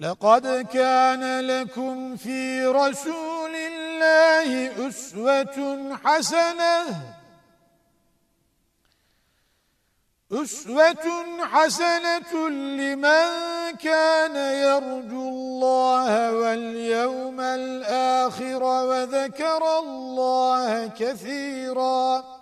لقد كان لكم في رسول الله أسوة حسنة. أسوة حسنة لمن كان يرجو الله واليوم الآخر وذكر الله كثيراً.